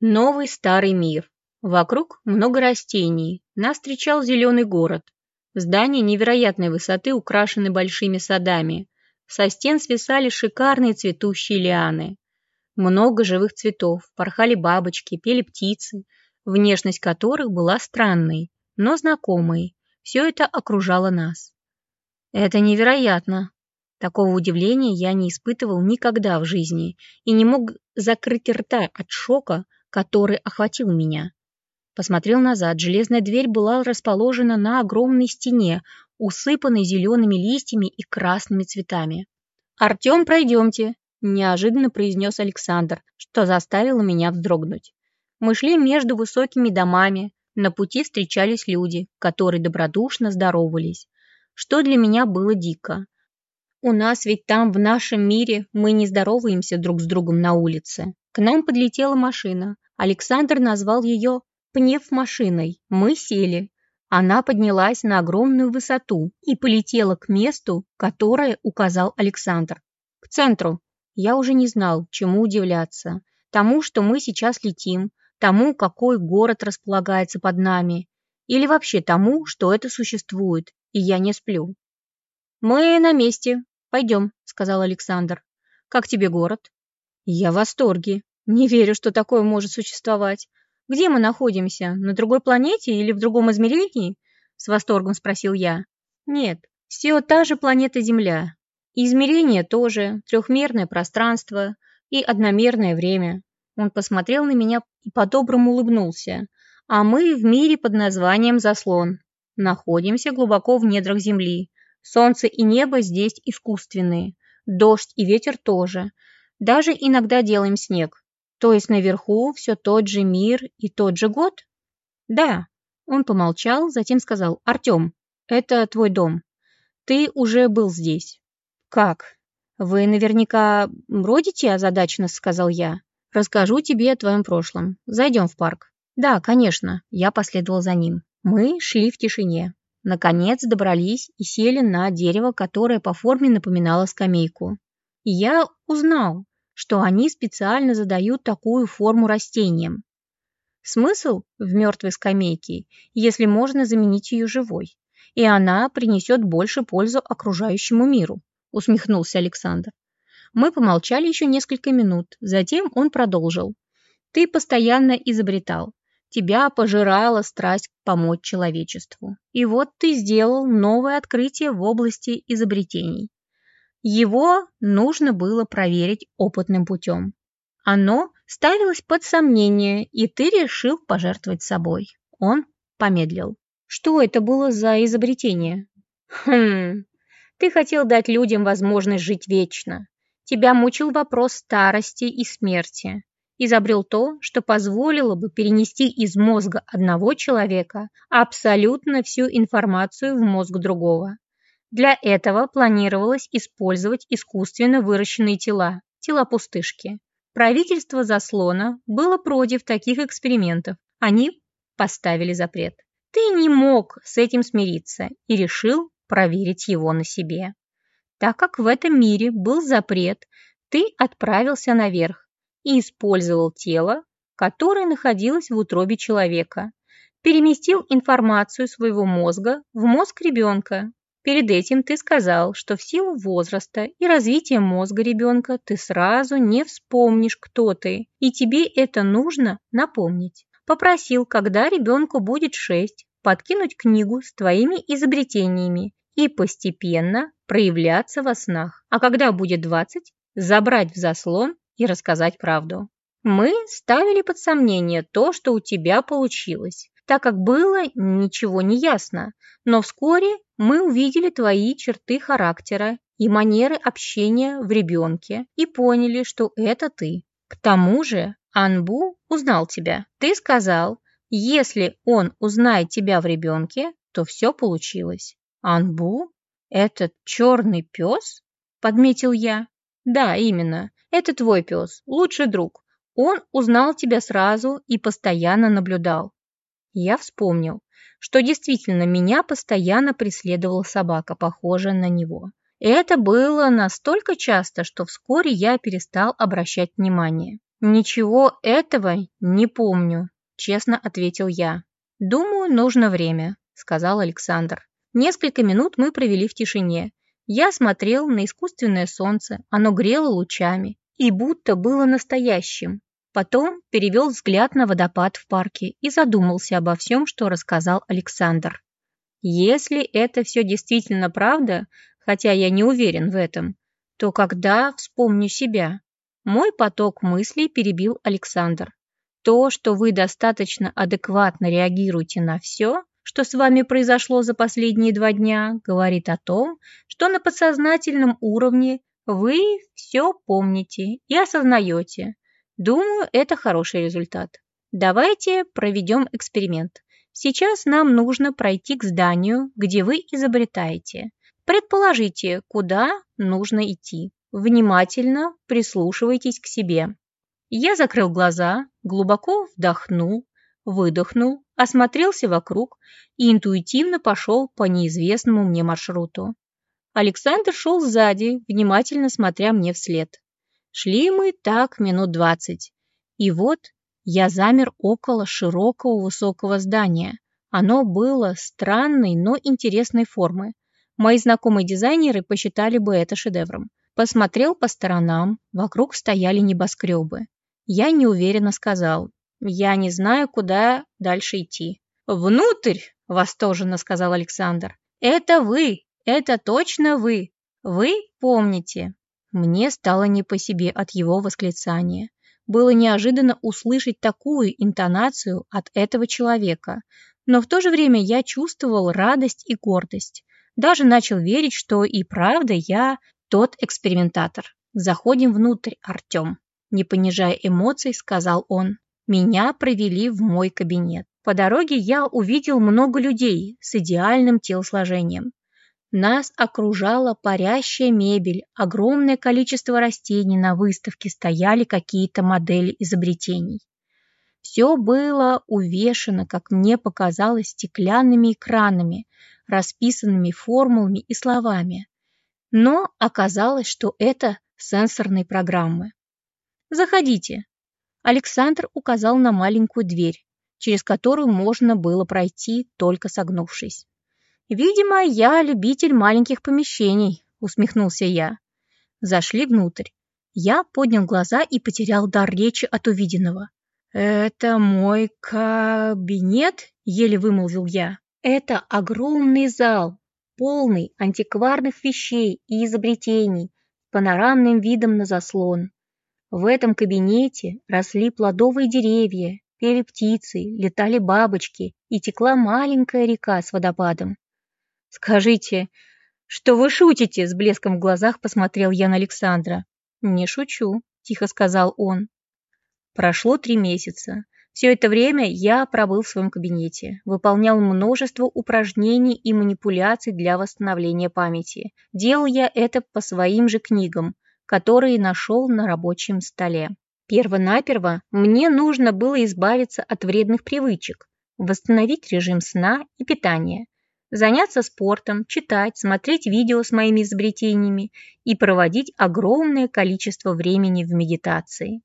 Новый старый мир. Вокруг много растений. Нас встречал зеленый город. Здания невероятной высоты украшены большими садами. Со стен свисали шикарные цветущие лианы. Много живых цветов, порхали бабочки, пели птицы, внешность которых была странной, но знакомой. Все это окружало нас. Это невероятно. Такого удивления я не испытывал никогда в жизни и не мог закрыть рта от шока, который охватил меня. Посмотрел назад. Железная дверь была расположена на огромной стене, усыпанной зелеными листьями и красными цветами. «Артем, пройдемте!» – неожиданно произнес Александр, что заставило меня вздрогнуть. Мы шли между высокими домами, на пути встречались люди, которые добродушно здоровались, что для меня было дико. У нас ведь там, в нашем мире, мы не здороваемся друг с другом на улице. К нам подлетела машина. Александр назвал ее пневмашиной. Мы сели. Она поднялась на огромную высоту и полетела к месту, которое указал Александр. К центру. Я уже не знал, чему удивляться. Тому, что мы сейчас летим, тому, какой город располагается под нами, или вообще тому, что это существует, и я не сплю. «Мы на месте. Пойдем», — сказал Александр. «Как тебе город?» «Я в восторге. Не верю, что такое может существовать. Где мы находимся? На другой планете или в другом измерении? С восторгом спросил я. Нет, все та же планета Земля. Измерение тоже, трехмерное пространство и одномерное время. Он посмотрел на меня и по-доброму улыбнулся. А мы в мире под названием Заслон. Находимся глубоко в недрах Земли. Солнце и небо здесь искусственные. Дождь и ветер тоже. Даже иногда делаем снег. То есть наверху все тот же мир и тот же год? Да. Он помолчал, затем сказал, Артем, это твой дом. Ты уже был здесь. Как? Вы наверняка бродите озадаченно, сказал я. Расскажу тебе о твоем прошлом. Зайдем в парк. Да, конечно. Я последовал за ним. Мы шли в тишине. Наконец добрались и сели на дерево, которое по форме напоминало скамейку. И я узнал, что они специально задают такую форму растениям. Смысл в мертвой скамейке, если можно заменить ее живой, и она принесет больше пользу окружающему миру, усмехнулся Александр. Мы помолчали еще несколько минут, затем он продолжил. Ты постоянно изобретал. Тебя пожирала страсть помочь человечеству. И вот ты сделал новое открытие в области изобретений. Его нужно было проверить опытным путем. Оно ставилось под сомнение, и ты решил пожертвовать собой. Он помедлил. Что это было за изобретение? Хм, ты хотел дать людям возможность жить вечно. Тебя мучил вопрос старости и смерти. Изобрел то, что позволило бы перенести из мозга одного человека абсолютно всю информацию в мозг другого. Для этого планировалось использовать искусственно выращенные тела, тела пустышки. Правительство заслона было против таких экспериментов. Они поставили запрет. Ты не мог с этим смириться и решил проверить его на себе. Так как в этом мире был запрет, ты отправился наверх и использовал тело, которое находилось в утробе человека, переместил информацию своего мозга в мозг ребенка Перед этим ты сказал, что в силу возраста и развития мозга ребенка ты сразу не вспомнишь, кто ты, и тебе это нужно напомнить. Попросил, когда ребенку будет 6, подкинуть книгу с твоими изобретениями и постепенно проявляться во снах, а когда будет 20, забрать в заслон и рассказать правду. Мы ставили под сомнение то, что у тебя получилось, так как было ничего не ясно, но вскоре мы увидели твои черты характера и манеры общения в ребенке и поняли, что это ты. К тому же Анбу узнал тебя. Ты сказал, если он узнает тебя в ребенке, то все получилось. Анбу? Этот черный пес? Подметил я. Да, именно. Это твой пес, лучший друг. Он узнал тебя сразу и постоянно наблюдал. Я вспомнил, что действительно меня постоянно преследовала собака, похожая на него. Это было настолько часто, что вскоре я перестал обращать внимание. «Ничего этого не помню», — честно ответил я. «Думаю, нужно время», — сказал Александр. Несколько минут мы провели в тишине. Я смотрел на искусственное солнце, оно грело лучами и будто было настоящим. Потом перевел взгляд на водопад в парке и задумался обо всем, что рассказал Александр. Если это все действительно правда, хотя я не уверен в этом, то когда вспомню себя? Мой поток мыслей перебил Александр. То, что вы достаточно адекватно реагируете на все, что с вами произошло за последние два дня, говорит о том, что на подсознательном уровне вы все помните и осознаете. Думаю, это хороший результат. Давайте проведем эксперимент. Сейчас нам нужно пройти к зданию, где вы изобретаете. Предположите, куда нужно идти. Внимательно прислушивайтесь к себе. Я закрыл глаза, глубоко вдохнул, выдохнул, осмотрелся вокруг и интуитивно пошел по неизвестному мне маршруту. Александр шел сзади, внимательно смотря мне вслед. Шли мы так минут двадцать. И вот я замер около широкого высокого здания. Оно было странной, но интересной формы. Мои знакомые дизайнеры посчитали бы это шедевром. Посмотрел по сторонам, вокруг стояли небоскребы. Я неуверенно сказал, я не знаю, куда дальше идти. «Внутрь!» – восторженно сказал Александр. «Это вы! Это точно вы! Вы помните!» Мне стало не по себе от его восклицания. Было неожиданно услышать такую интонацию от этого человека, но в то же время я чувствовал радость и гордость. Даже начал верить, что и правда я тот экспериментатор. Заходим внутрь, Артем. Не понижая эмоций, сказал он. Меня провели в мой кабинет. По дороге я увидел много людей с идеальным телосложением. Нас окружала парящая мебель, огромное количество растений на выставке стояли какие-то модели изобретений. Все было увешано, как мне показалось, стеклянными экранами, расписанными формулами и словами. Но оказалось, что это сенсорные программы. «Заходите», Александр указал на маленькую дверь, через которую можно было пройти, только согнувшись. «Видимо, я любитель маленьких помещений», — усмехнулся я. Зашли внутрь. Я поднял глаза и потерял дар речи от увиденного. «Это мой кабинет?» — еле вымолвил я. «Это огромный зал, полный антикварных вещей и изобретений, с панорамным видом на заслон. В этом кабинете росли плодовые деревья, пели птицы, летали бабочки и текла маленькая река с водопадом. «Скажите, что вы шутите?» — с блеском в глазах посмотрел я на Александра. «Не шучу», — тихо сказал он. Прошло три месяца. Все это время я пробыл в своем кабинете, выполнял множество упражнений и манипуляций для восстановления памяти. Делал я это по своим же книгам, которые нашел на рабочем столе. Первонаперво мне нужно было избавиться от вредных привычек, восстановить режим сна и питания, заняться спортом, читать, смотреть видео с моими изобретениями и проводить огромное количество времени в медитации.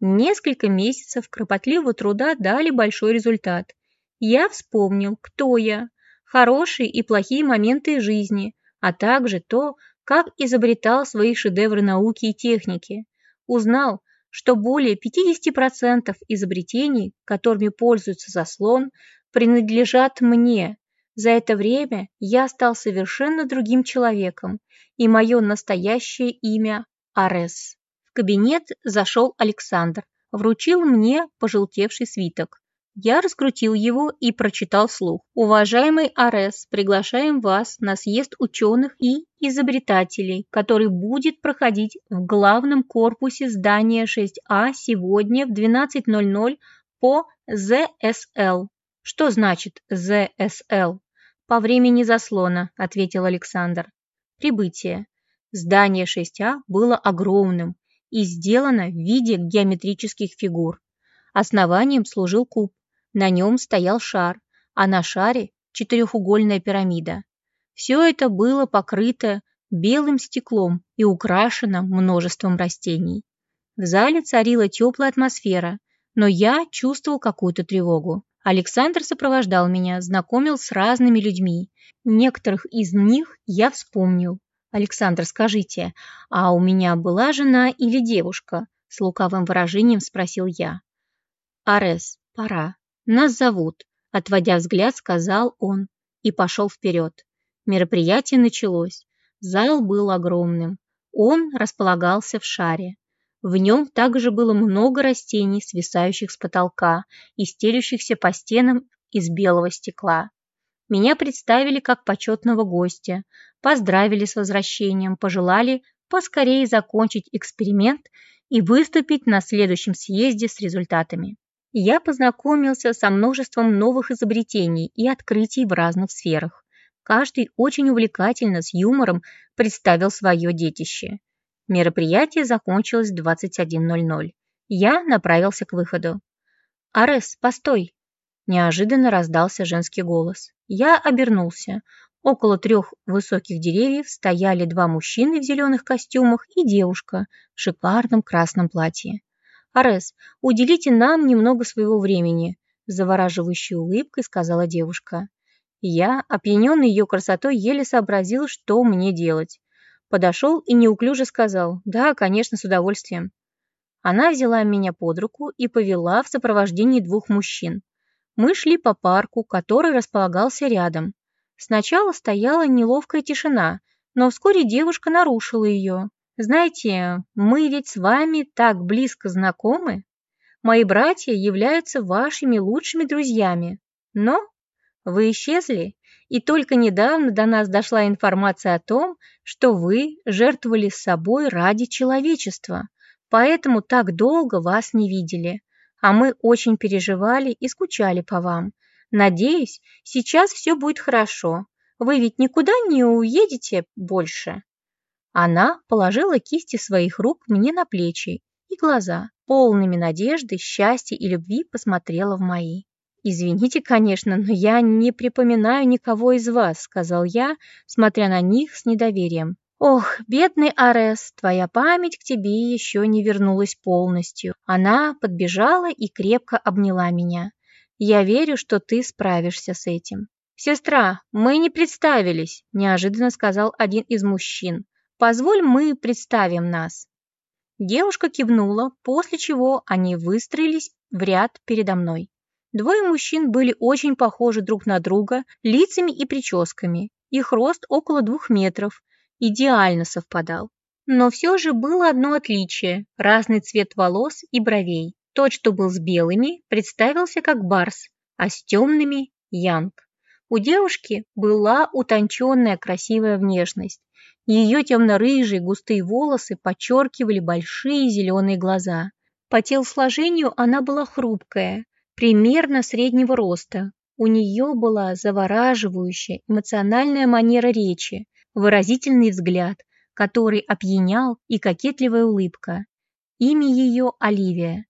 Несколько месяцев кропотливого труда дали большой результат. Я вспомнил, кто я, хорошие и плохие моменты жизни, а также то, как изобретал свои шедевры науки и техники. Узнал, что более 50% изобретений, которыми пользуется заслон, принадлежат мне. За это время я стал совершенно другим человеком, и мое настоящее имя – Арес. В кабинет зашел Александр, вручил мне пожелтевший свиток. Я раскрутил его и прочитал вслух. «Уважаемый Арес, приглашаем вас на съезд ученых и изобретателей, который будет проходить в главном корпусе здания 6А сегодня в 12.00 по ЗСЛ». «Что значит ЗСЛ?» «По времени заслона», — ответил Александр. «Прибытие. Здание 6А было огромным и сделано в виде геометрических фигур. Основанием служил куб, на нем стоял шар, а на шаре четырехугольная пирамида. Все это было покрыто белым стеклом и украшено множеством растений. В зале царила теплая атмосфера, но я чувствовал какую-то тревогу. Александр сопровождал меня, знакомил с разными людьми. Некоторых из них я вспомнил. «Александр, скажите, а у меня была жена или девушка?» С лукавым выражением спросил я. «Арес, пора. Нас зовут», — отводя взгляд, сказал он и пошел вперед. Мероприятие началось. Зал был огромным. Он располагался в шаре. В нем также было много растений, свисающих с потолка и стелющихся по стенам из белого стекла. Меня представили как почетного гостя, поздравили с возвращением, пожелали поскорее закончить эксперимент и выступить на следующем съезде с результатами. Я познакомился со множеством новых изобретений и открытий в разных сферах. Каждый очень увлекательно, с юмором представил свое детище. Мероприятие закончилось в 21.00. Я направился к выходу. «Арес, постой!» Неожиданно раздался женский голос. Я обернулся. Около трех высоких деревьев стояли два мужчины в зеленых костюмах и девушка в шикарном красном платье. «Арес, уделите нам немного своего времени», завораживающей улыбкой сказала девушка. Я, опьяненный ее красотой, еле сообразил, что мне делать. Подошел и неуклюже сказал «Да, конечно, с удовольствием». Она взяла меня под руку и повела в сопровождении двух мужчин. Мы шли по парку, который располагался рядом. Сначала стояла неловкая тишина, но вскоре девушка нарушила ее. «Знаете, мы ведь с вами так близко знакомы. Мои братья являются вашими лучшими друзьями. Но вы исчезли, и только недавно до нас дошла информация о том, что вы жертвовали собой ради человечества, поэтому так долго вас не видели, а мы очень переживали и скучали по вам. Надеюсь, сейчас все будет хорошо. Вы ведь никуда не уедете больше?» Она положила кисти своих рук мне на плечи и глаза, полными надежды, счастья и любви, посмотрела в мои. «Извините, конечно, но я не припоминаю никого из вас», сказал я, смотря на них с недоверием. «Ох, бедный Арес, твоя память к тебе еще не вернулась полностью». Она подбежала и крепко обняла меня. «Я верю, что ты справишься с этим». «Сестра, мы не представились», – неожиданно сказал один из мужчин. «Позволь, мы представим нас». Девушка кивнула, после чего они выстроились в ряд передо мной. Двое мужчин были очень похожи друг на друга лицами и прическами. Их рост около двух метров, идеально совпадал. Но все же было одно отличие – разный цвет волос и бровей. Тот, что был с белыми, представился как барс, а с темными – янг. У девушки была утонченная красивая внешность. Ее темно-рыжие густые волосы подчеркивали большие зеленые глаза. По телосложению она была хрупкая, примерно среднего роста. У нее была завораживающая эмоциональная манера речи, выразительный взгляд, который опьянял и кокетливая улыбка. Имя ее Оливия.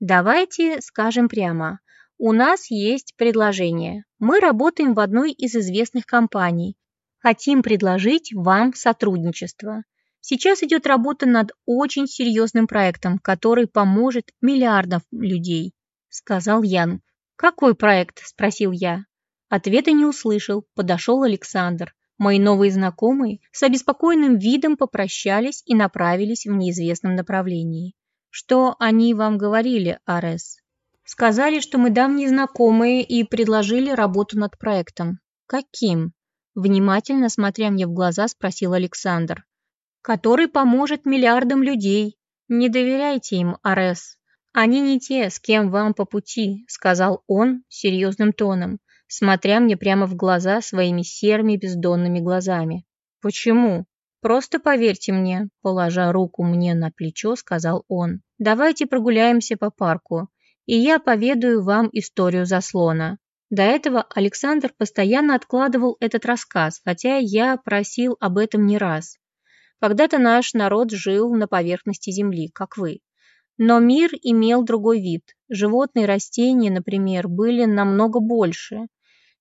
Давайте скажем прямо. У нас есть предложение. Мы работаем в одной из известных компаний. Хотим предложить вам сотрудничество. Сейчас идет работа над очень серьезным проектом, который поможет миллиардам людей сказал Ян. «Какой проект?» – спросил я. Ответа не услышал, подошел Александр. Мои новые знакомые с обеспокоенным видом попрощались и направились в неизвестном направлении. «Что они вам говорили, Арес?» «Сказали, что мы давние знакомые и предложили работу над проектом». «Каким?» Внимательно смотря мне в глаза, спросил Александр. «Который поможет миллиардам людей. Не доверяйте им, Арес. «Они не те, с кем вам по пути», — сказал он серьезным тоном, смотря мне прямо в глаза своими серыми бездонными глазами. «Почему?» «Просто поверьте мне», — положа руку мне на плечо, сказал он. «Давайте прогуляемся по парку, и я поведаю вам историю заслона». До этого Александр постоянно откладывал этот рассказ, хотя я просил об этом не раз. Когда-то наш народ жил на поверхности земли, как вы. Но мир имел другой вид. Животные и растения, например, были намного больше.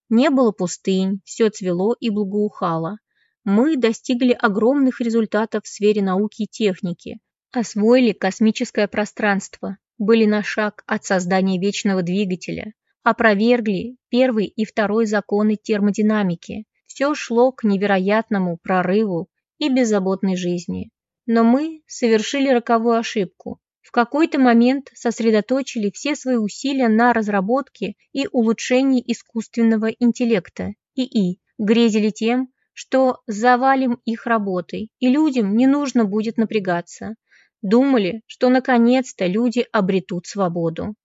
Не было пустынь, все цвело и благоухало. Мы достигли огромных результатов в сфере науки и техники. освоили космическое пространство, были на шаг от создания вечного двигателя, опровергли первый и второй законы термодинамики. Все шло к невероятному прорыву и беззаботной жизни. Но мы совершили роковую ошибку. В какой-то момент сосредоточили все свои усилия на разработке и улучшении искусственного интеллекта, ИИ, грезили тем, что завалим их работой, и людям не нужно будет напрягаться. Думали, что наконец-то люди обретут свободу.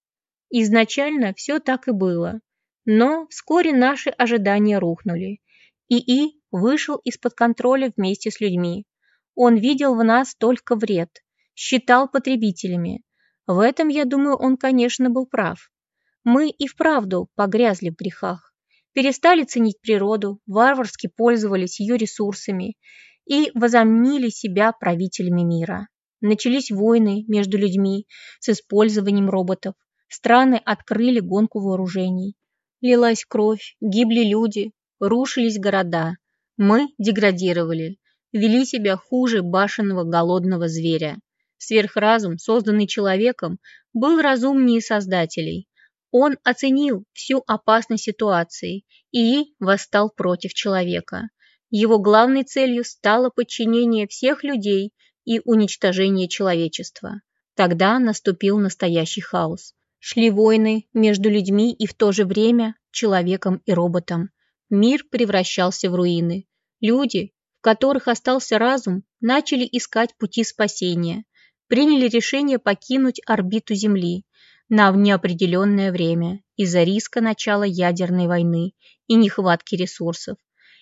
Изначально все так и было, но вскоре наши ожидания рухнули. ИИ вышел из-под контроля вместе с людьми. Он видел в нас только вред, считал потребителями. В этом, я думаю, он, конечно, был прав. Мы и вправду погрязли в грехах перестали ценить природу, варварски пользовались ее ресурсами и возомнили себя правителями мира. Начались войны между людьми с использованием роботов. Страны открыли гонку вооружений. Лилась кровь, гибли люди, рушились города. Мы деградировали, вели себя хуже башенного голодного зверя. Сверхразум, созданный человеком, был разумнее создателей, он оценил всю опасность ситуации и восстал против человека. Его главной целью стало подчинение всех людей и уничтожение человечества. Тогда наступил настоящий хаос. Шли войны между людьми и в то же время человеком и роботом. Мир превращался в руины. Люди, в которых остался разум, начали искать пути спасения. Приняли решение покинуть орбиту Земли на неопределенное время из-за риска начала ядерной войны и нехватки ресурсов.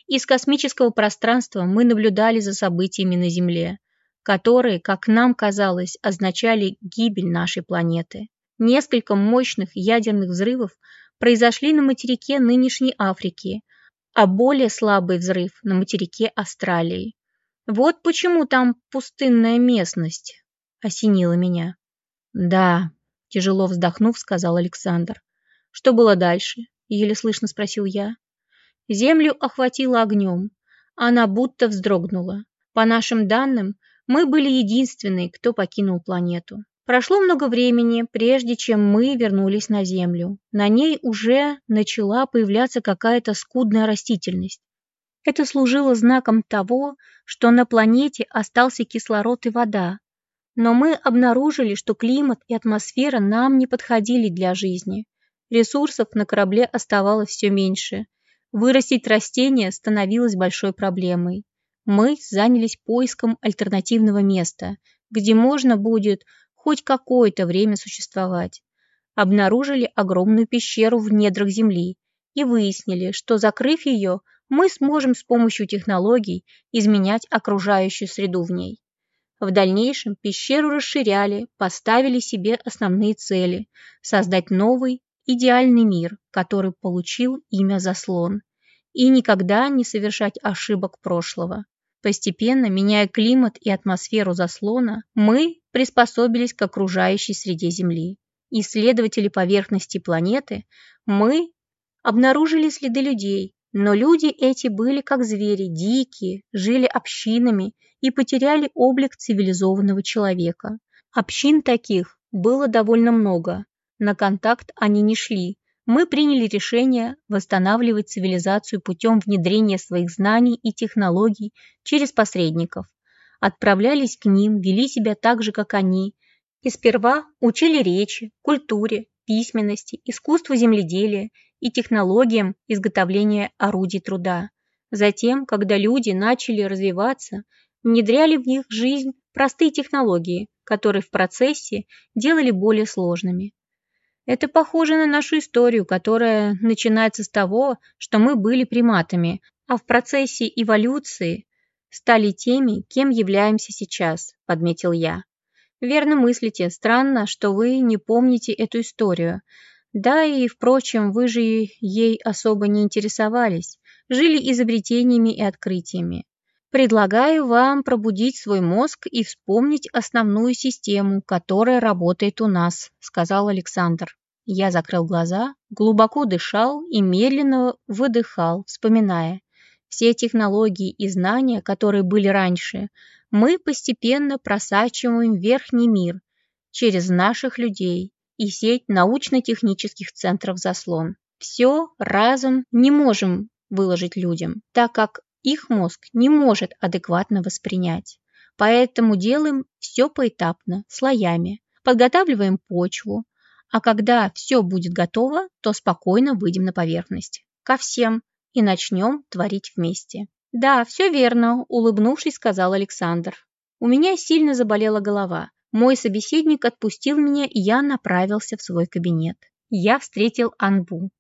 Из космического пространства мы наблюдали за событиями на Земле, которые, как нам казалось, означали гибель нашей планеты. Несколько мощных ядерных взрывов произошли на материке нынешней Африки, а более слабый взрыв на материке Австралии. Вот почему там пустынная местность, осенила меня. Да, Тяжело вздохнув, сказал Александр. Что было дальше? Еле слышно спросил я. Землю охватило огнем. Она будто вздрогнула. По нашим данным, мы были единственные, кто покинул планету. Прошло много времени, прежде чем мы вернулись на Землю. На ней уже начала появляться какая-то скудная растительность. Это служило знаком того, что на планете остался кислород и вода, но мы обнаружили, что климат и атмосфера нам не подходили для жизни. Ресурсов на корабле оставалось все меньше. Вырастить растения становилось большой проблемой. Мы занялись поиском альтернативного места, где можно будет хоть какое-то время существовать. Обнаружили огромную пещеру в недрах Земли и выяснили, что закрыв ее, мы сможем с помощью технологий изменять окружающую среду в ней. В дальнейшем пещеру расширяли, поставили себе основные цели – создать новый, идеальный мир, который получил имя Заслон, и никогда не совершать ошибок прошлого. Постепенно, меняя климат и атмосферу заслона, мы приспособились к окружающей среде Земли. Исследователи поверхности планеты, мы обнаружили следы людей, но люди эти были как звери, дикие, жили общинами и потеряли облик цивилизованного человека. Общин таких было довольно много. На контакт они не шли. Мы приняли решение восстанавливать цивилизацию путем внедрения своих знаний и технологий через посредников. Отправлялись к ним, вели себя так же, как они, и сперва учили речи, культуре, письменности, искусству земледелия и технологиям изготовления орудий труда. Затем, когда люди начали развиваться, внедряли в них жизнь простые технологии, которые в процессе делали более сложными. Это похоже на нашу историю, которая начинается с того, что мы были приматами, а в процессе эволюции стали теми, кем являемся сейчас, подметил я. Верно мыслите, странно, что вы не помните эту историю. Да и, впрочем, вы же ей особо не интересовались, жили изобретениями и открытиями. Предлагаю вам пробудить свой мозг и вспомнить основную систему, которая работает у нас», — сказал Александр. Я закрыл глаза, глубоко дышал и медленно выдыхал, вспоминая. Все технологии и знания, которые были раньше, Мы постепенно просачиваем верхний мир через наших людей и сеть научно-технических центров заслон. Все разом не можем выложить людям, так как их мозг не может адекватно воспринять. Поэтому делаем все поэтапно, слоями, подготавливаем почву, а когда все будет готово, то спокойно выйдем на поверхность. Ко всем и начнем творить вместе. Да, все верно, улыбнувшись, сказал Александр. У меня сильно заболела голова. Мой собеседник отпустил меня, и я направился в свой кабинет. Я встретил Анбу.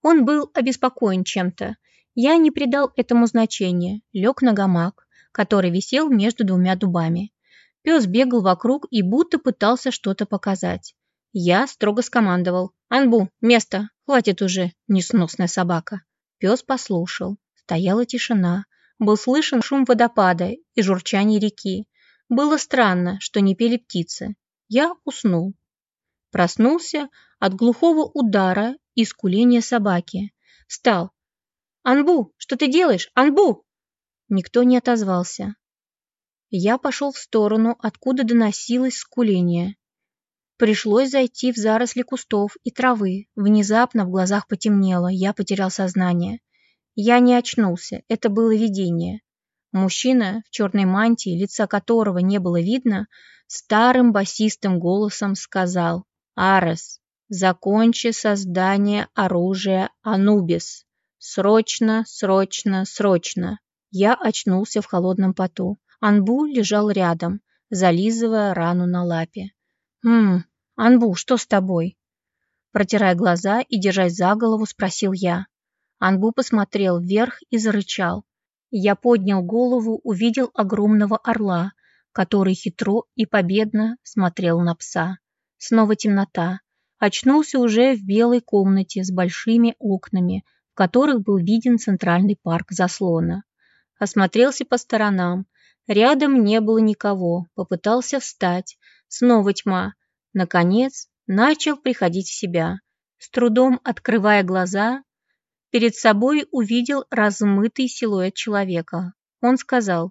Он был обеспокоен чем-то. Я не придал этому значения, лег на гамак, который висел между двумя дубами. Пес бегал вокруг и будто пытался что-то показать. Я строго скомандовал. «Анбу, место! Хватит уже, несносная собака!» Пес послушал. Стояла тишина. Был слышен шум водопада и журчание реки. Было странно, что не пели птицы. Я уснул. Проснулся от глухого удара и скуления собаки. Встал. «Анбу, что ты делаешь? Анбу!» Никто не отозвался. Я пошел в сторону, откуда доносилось скуление. Пришлось зайти в заросли кустов и травы. Внезапно в глазах потемнело, я потерял сознание. Я не очнулся, это было видение. Мужчина в черной мантии, лица которого не было видно, старым басистым голосом сказал «Арес, закончи создание оружия Анубис. Срочно, срочно, срочно!» Я очнулся в холодном поту. Анбу лежал рядом, зализывая рану на лапе. «Хм, Анбу, что с тобой?» Протирая глаза и держась за голову, спросил я. Анбу посмотрел вверх и зарычал. Я поднял голову, увидел огромного орла, который хитро и победно смотрел на пса. Снова темнота. Очнулся уже в белой комнате с большими окнами, в которых был виден центральный парк заслона. Осмотрелся по сторонам. Рядом не было никого. Попытался встать. Снова тьма. Наконец, начал приходить в себя. С трудом открывая глаза, перед собой увидел размытый силуэт человека. Он сказал,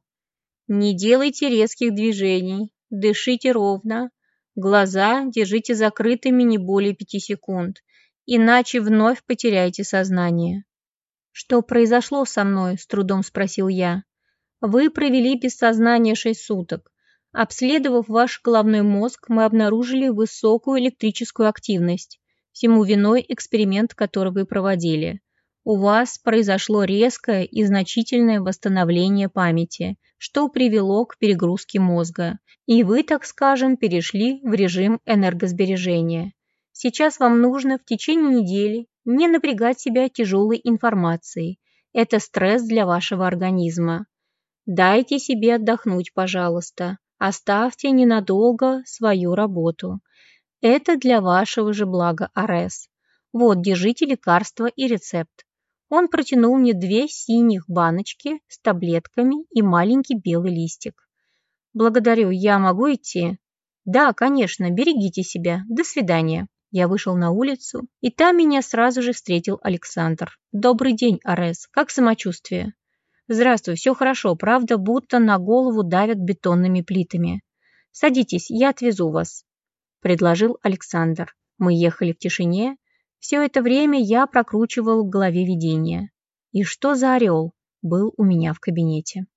«Не делайте резких движений, дышите ровно, глаза держите закрытыми не более пяти секунд, иначе вновь потеряете сознание». «Что произошло со мной?» – с трудом спросил я. «Вы провели без сознания шесть суток. Обследовав ваш головной мозг, мы обнаружили высокую электрическую активность. Всему виной эксперимент, который вы проводили у вас произошло резкое и значительное восстановление памяти, что привело к перегрузке мозга, и вы, так скажем, перешли в режим энергосбережения. Сейчас вам нужно в течение недели не напрягать себя тяжелой информацией. Это стресс для вашего организма. Дайте себе отдохнуть, пожалуйста. Оставьте ненадолго свою работу. Это для вашего же блага, Арес. Вот, держите лекарство и рецепт. Он протянул мне две синих баночки с таблетками и маленький белый листик. «Благодарю, я могу идти?» «Да, конечно, берегите себя. До свидания». Я вышел на улицу, и там меня сразу же встретил Александр. «Добрый день, Арес. Как самочувствие?» «Здравствуй, все хорошо, правда, будто на голову давят бетонными плитами. Садитесь, я отвезу вас», – предложил Александр. Мы ехали в тишине, все это время я прокручивал в голове видение. И что за орел был у меня в кабинете?